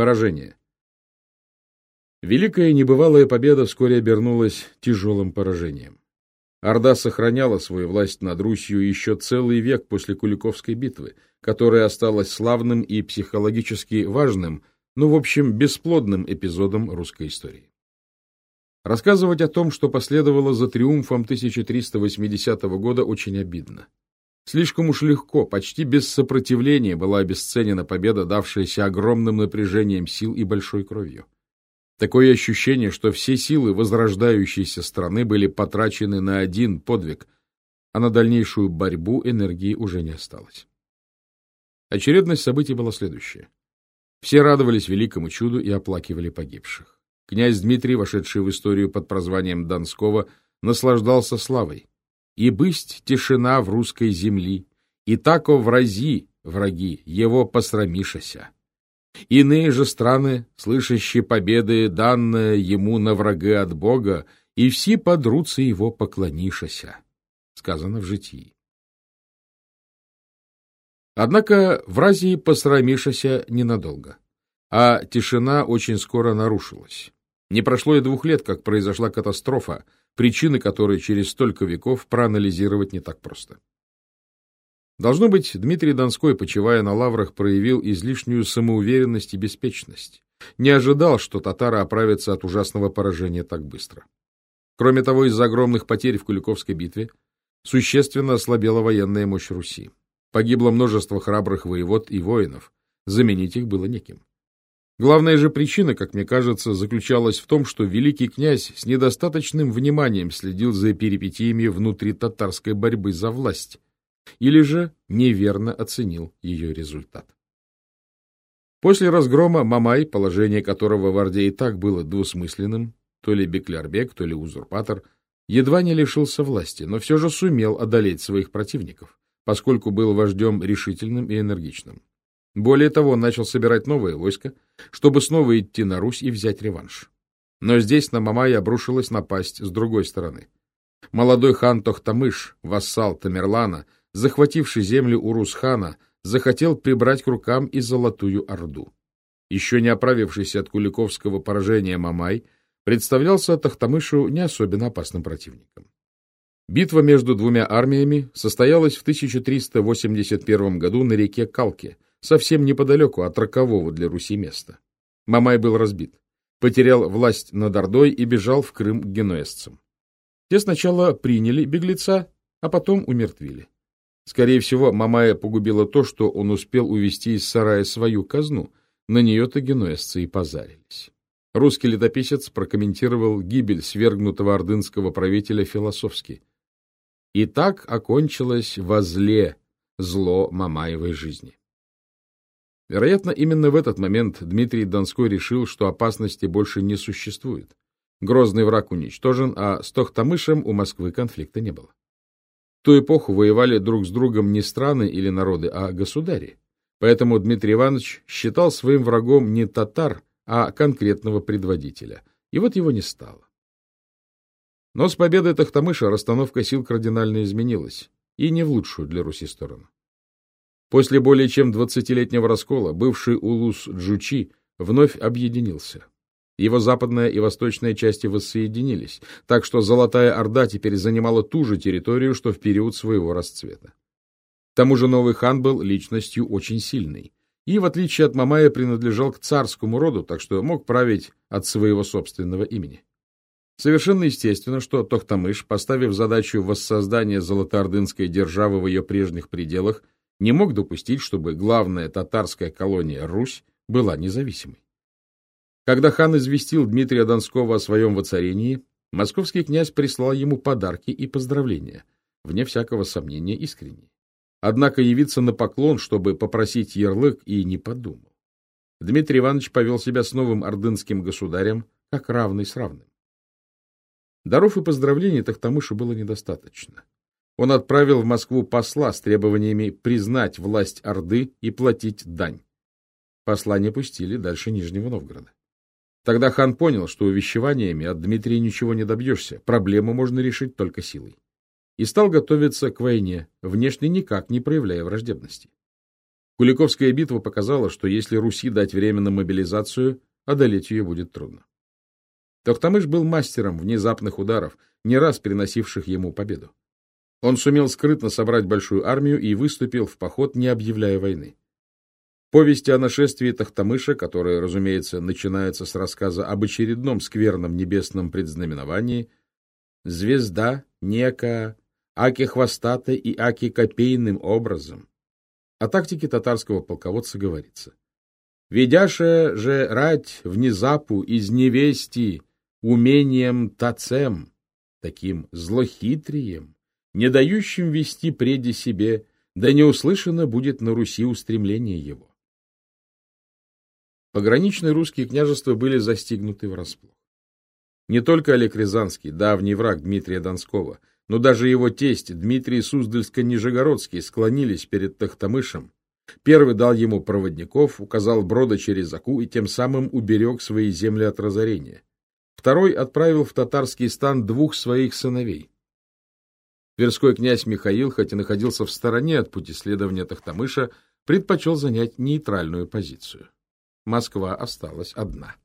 Поражение. Великая небывалая победа вскоре обернулась тяжелым поражением. Орда сохраняла свою власть над Русью еще целый век после Куликовской битвы, которая осталась славным и психологически важным, ну, в общем, бесплодным эпизодом русской истории. Рассказывать о том, что последовало за триумфом 1380 года, очень обидно. Слишком уж легко, почти без сопротивления была обесценена победа, давшаяся огромным напряжением сил и большой кровью. Такое ощущение, что все силы возрождающейся страны были потрачены на один подвиг, а на дальнейшую борьбу энергии уже не осталось. Очередность событий была следующая. Все радовались великому чуду и оплакивали погибших. Князь Дмитрий, вошедший в историю под прозванием Донского, наслаждался славой. «И бысть тишина в русской земли, и тако врази, враги, его посрамишася». Иные же страны, слышащие победы, данные ему на врага от Бога, и все подрутся его поклонишася. Сказано в житии. Однако в Разии посрамишася ненадолго, а тишина очень скоро нарушилась. Не прошло и двух лет, как произошла катастрофа, причины которой через столько веков проанализировать не так просто. Должно быть, Дмитрий Донской, почивая на лаврах, проявил излишнюю самоуверенность и беспечность. Не ожидал, что татары оправятся от ужасного поражения так быстро. Кроме того, из-за огромных потерь в Куликовской битве существенно ослабела военная мощь Руси. Погибло множество храбрых воевод и воинов, заменить их было неким. Главная же причина, как мне кажется, заключалась в том, что великий князь с недостаточным вниманием следил за перипетиями внутри татарской борьбы за власть, или же неверно оценил ее результат. После разгрома Мамай, положение которого в Орде и так было двусмысленным, то ли Беклярбек, то ли узурпатор, едва не лишился власти, но все же сумел одолеть своих противников, поскольку был вождем решительным и энергичным. Более того, он начал собирать новое войско, чтобы снова идти на Русь и взять реванш. Но здесь на Мамай обрушилась напасть с другой стороны. Молодой хан Тохтамыш, вассал Тамерлана, захвативший землю у Русхана, захотел прибрать к рукам и Золотую Орду. Еще не оправившийся от Куликовского поражения Мамай представлялся Тахтамышу не особенно опасным противником. Битва между двумя армиями состоялась в 1381 году на реке Калке – совсем неподалеку от рокового для Руси места. Мамай был разбит, потерял власть над Ордой и бежал в Крым к генуэзцам. Те сначала приняли беглеца, а потом умертвили. Скорее всего, Мамая погубило то, что он успел увести из сарая свою казну, на нее-то генуэзцы и позарились. Русский летописец прокомментировал гибель свергнутого ордынского правителя философски. И так окончилось возле зло Мамаевой жизни. Вероятно, именно в этот момент Дмитрий Донской решил, что опасности больше не существует. Грозный враг уничтожен, а с Тохтамышем у Москвы конфликта не было. В ту эпоху воевали друг с другом не страны или народы, а государи. Поэтому Дмитрий Иванович считал своим врагом не татар, а конкретного предводителя. И вот его не стало. Но с победой Тахтамыша расстановка сил кардинально изменилась, и не в лучшую для Руси сторону. После более чем двадцатилетнего раскола бывший улус Джучи вновь объединился. Его западная и восточная части воссоединились, так что Золотая Орда теперь занимала ту же территорию, что в период своего расцвета. К тому же новый хан был личностью очень сильной и, в отличие от Мамая, принадлежал к царскому роду, так что мог править от своего собственного имени. Совершенно естественно, что Тохтамыш, поставив задачу воссоздания Золотоордынской державы в ее прежних пределах, не мог допустить, чтобы главная татарская колония Русь была независимой. Когда хан известил Дмитрия Донского о своем воцарении, московский князь прислал ему подарки и поздравления, вне всякого сомнения искренние. Однако явиться на поклон, чтобы попросить ярлык, и не подумал. Дмитрий Иванович повел себя с новым ордынским государем, как равный с равным. Даров и поздравлений Тахтамышу было недостаточно он отправил в Москву посла с требованиями признать власть Орды и платить дань. Посла не пустили дальше Нижнего Новгорода. Тогда хан понял, что увещеваниями от Дмитрия ничего не добьешься, проблему можно решить только силой. И стал готовиться к войне, внешне никак не проявляя враждебности. Куликовская битва показала, что если Руси дать время на мобилизацию, одолеть ее будет трудно. Тохтамыш был мастером внезапных ударов, не раз приносивших ему победу. Он сумел скрытно собрать большую армию и выступил в поход, не объявляя войны. Повести о нашествии Тахтамыша, которая, разумеется, начинается с рассказа об очередном скверном небесном предзнаменовании, звезда, нека, аки хвостатой и аки копейным образом. О тактике татарского полководца говорится. «Ведяше же рать внезапу из невести умением тацем, таким злохитрием, не дающим вести преди себе, да не услышано будет на Руси устремление его. Пограничные русские княжества были застигнуты врасплох. Не только Олег Рязанский, давний враг Дмитрия Донского, но даже его тесть Дмитрий Суздальско-Нижегородский склонились перед Тахтамышем. Первый дал ему проводников, указал брода через Аку и тем самым уберег свои земли от разорения. Второй отправил в татарский стан двух своих сыновей. Тверской князь Михаил, хоть и находился в стороне от пути следования Тахтамыша, предпочел занять нейтральную позицию. Москва осталась одна.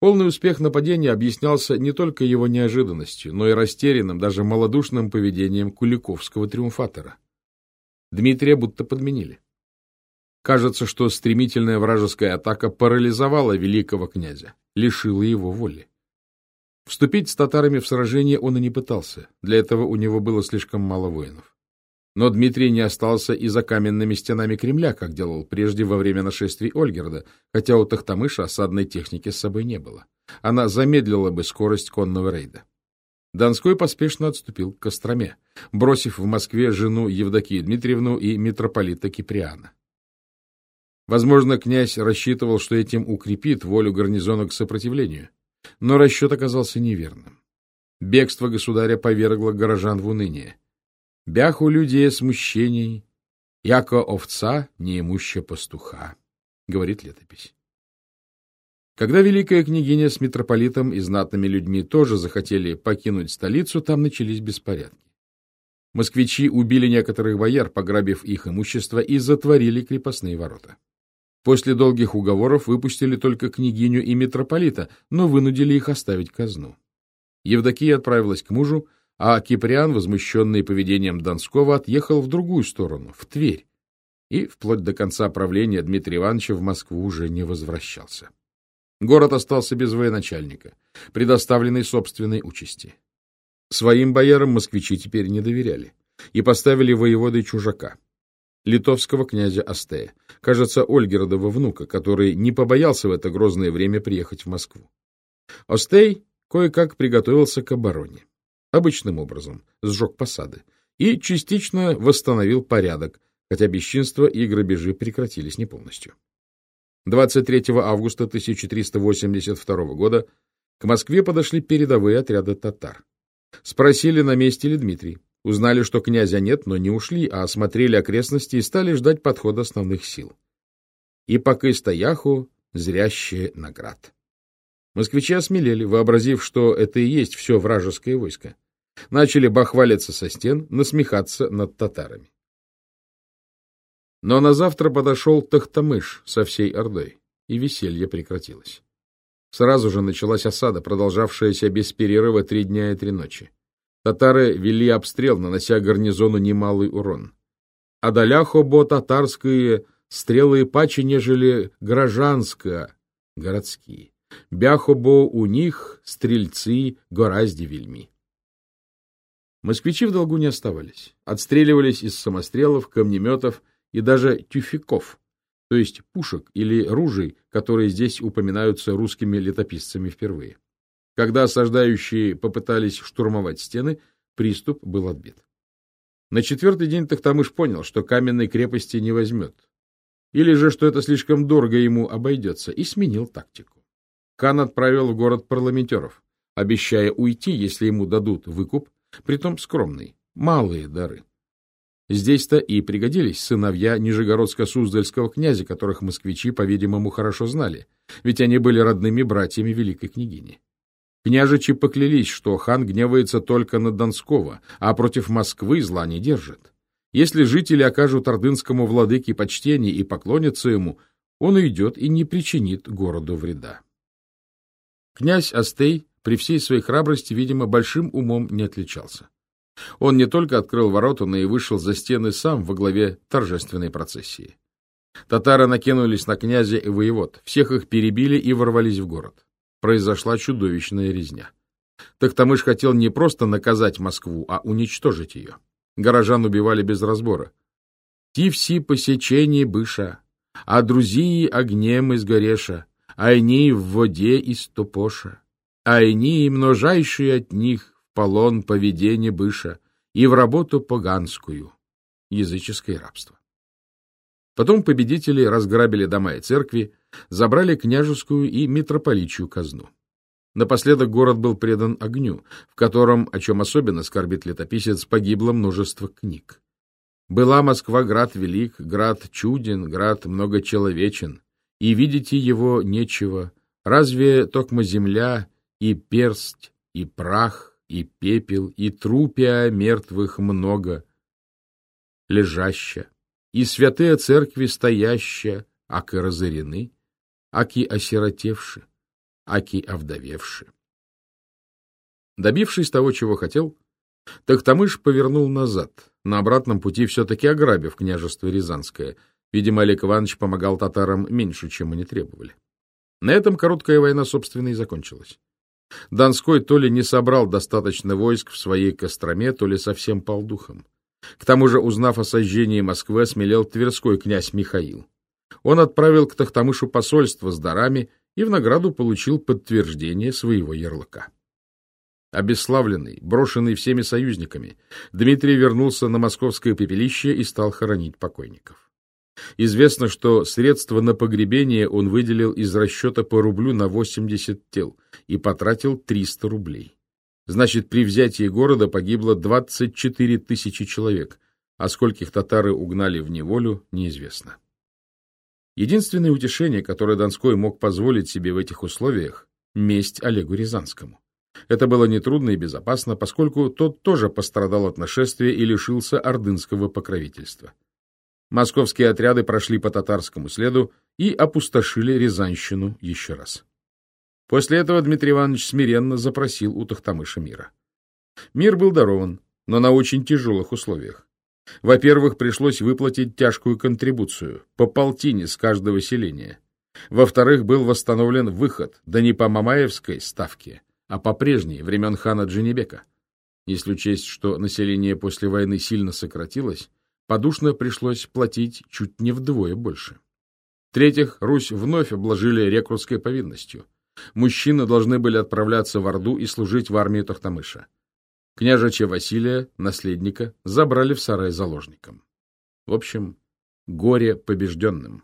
Полный успех нападения объяснялся не только его неожиданностью, но и растерянным, даже малодушным поведением Куликовского триумфатора. Дмитрия будто подменили. Кажется, что стремительная вражеская атака парализовала великого князя, лишила его воли. Вступить с татарами в сражение он и не пытался, для этого у него было слишком мало воинов. Но Дмитрий не остался и за каменными стенами Кремля, как делал прежде во время нашествий Ольгерда, хотя у Тахтамыша осадной техники с собой не было. Она замедлила бы скорость конного рейда. Донской поспешно отступил к Костроме, бросив в Москве жену Евдокию Дмитриевну и митрополита Киприана. Возможно, князь рассчитывал, что этим укрепит волю гарнизона к сопротивлению. Но расчет оказался неверным. Бегство государя повергло горожан в уныние. Бях у людей смущений, яко овца неимуща пастуха, говорит летопись. Когда великая княгиня с митрополитом и знатными людьми тоже захотели покинуть столицу, там начались беспорядки. Москвичи убили некоторых бояр, пограбив их имущество, и затворили крепостные ворота. После долгих уговоров выпустили только княгиню и митрополита, но вынудили их оставить казну. Евдокия отправилась к мужу, а Киприан, возмущенный поведением Донского, отъехал в другую сторону, в Тверь, и вплоть до конца правления Дмитрия Ивановича в Москву уже не возвращался. Город остался без военачальника, предоставленный собственной участи. Своим боярам москвичи теперь не доверяли и поставили воеводой чужака, литовского князя Астея, кажется, Ольгердова внука, который не побоялся в это грозное время приехать в Москву. Остей кое-как приготовился к обороне. Обычным образом сжег посады и частично восстановил порядок, хотя бесчинства и грабежи прекратились не полностью. 23 августа 1382 года к Москве подошли передовые отряды татар. Спросили, на месте ли Дмитрий. Узнали, что князя нет, но не ушли, а осмотрели окрестности и стали ждать подхода основных сил. И пока стояху зрящие наград. Москвичи осмелели, вообразив, что это и есть все вражеское войско. Начали бахвалиться со стен, насмехаться над татарами. Но на завтра подошел Тахтамыш со всей Ордой, и веселье прекратилось. Сразу же началась осада, продолжавшаяся без перерыва три дня и три ночи. Татары вели обстрел, нанося гарнизону немалый урон. А бо татарские стрелы паче, нежели гражданская, городские. Бяхобо у них стрельцы гораздо вельми. Москвичи в долгу не оставались. Отстреливались из самострелов, камнеметов и даже тюфяков, то есть пушек или ружей, которые здесь упоминаются русскими летописцами впервые. Когда осаждающие попытались штурмовать стены, приступ был отбит. На четвертый день Тахтамыш понял, что каменной крепости не возьмет, или же, что это слишком дорого ему обойдется, и сменил тактику. Кан отправил в город парламентеров, обещая уйти, если ему дадут выкуп, притом скромный, малые дары. Здесь-то и пригодились сыновья Нижегородско-Суздальского князя, которых москвичи, по-видимому, хорошо знали, ведь они были родными братьями великой княгини. Княжичи поклялись, что хан гневается только на Донского, а против Москвы зла не держит. Если жители окажут ордынскому владыке почтение и поклонятся ему, он уйдет и не причинит городу вреда. Князь Астей при всей своей храбрости, видимо, большим умом не отличался. Он не только открыл ворота, но и вышел за стены сам во главе торжественной процессии. Татары накинулись на князя и воевод, всех их перебили и ворвались в город. Произошла чудовищная резня. Тахтамыш хотел не просто наказать Москву, а уничтожить ее. Горожан убивали без разбора. Тивси посечение быша, а друзии огнем изгореша, айни в воде истопоша, айни множайшие от них в полон поведение быша и в работу поганскую, языческое рабство. Потом победители разграбили дома и церкви, забрали княжескую и митрополичью казну. Напоследок город был предан огню, в котором, о чем особенно скорбит летописец, погибло множество книг. Была Москва град велик, град чуден, град многочеловечен, и видите его нечего, разве токмо земля и персть, и прах, и пепел, и трупия мертвых много, лежаща, и святые церкви стояща, аки разорены, аки осиротевши аки овдовевши. Добившись того, чего хотел, Тахтамыш повернул назад, на обратном пути все-таки ограбив княжество Рязанское. Видимо, Олег Иванович помогал татарам меньше, чем они требовали. На этом короткая война, собственно, и закончилась. Донской то ли не собрал достаточно войск в своей Костроме, то ли совсем пал духом. К тому же, узнав о сожжении Москвы, смелел Тверской князь Михаил. Он отправил к Тахтамышу посольство с дарами и в награду получил подтверждение своего ярлыка. Обесславленный, брошенный всеми союзниками, Дмитрий вернулся на московское пепелище и стал хоронить покойников. Известно, что средства на погребение он выделил из расчета по рублю на 80 тел и потратил 300 рублей. Значит, при взятии города погибло 24 тысячи человек, а скольких татары угнали в неволю, неизвестно. Единственное утешение, которое Донской мог позволить себе в этих условиях – месть Олегу Рязанскому. Это было нетрудно и безопасно, поскольку тот тоже пострадал от нашествия и лишился ордынского покровительства. Московские отряды прошли по татарскому следу и опустошили Рязанщину еще раз. После этого Дмитрий Иванович смиренно запросил у Тахтамыша мира. Мир был дарован, но на очень тяжелых условиях. Во-первых, пришлось выплатить тяжкую контрибуцию, по полтине с каждого селения. Во-вторых, был восстановлен выход, да не по Мамаевской ставке, а по прежней, времен хана Дженебека. Если учесть, что население после войны сильно сократилось, подушно пришлось платить чуть не вдвое больше. В-третьих, Русь вновь обложили рекрутской повинностью. Мужчины должны были отправляться в Орду и служить в армии Тохтамыша. Княжича Василия, наследника, забрали в сарай заложником. В общем, горе побежденным.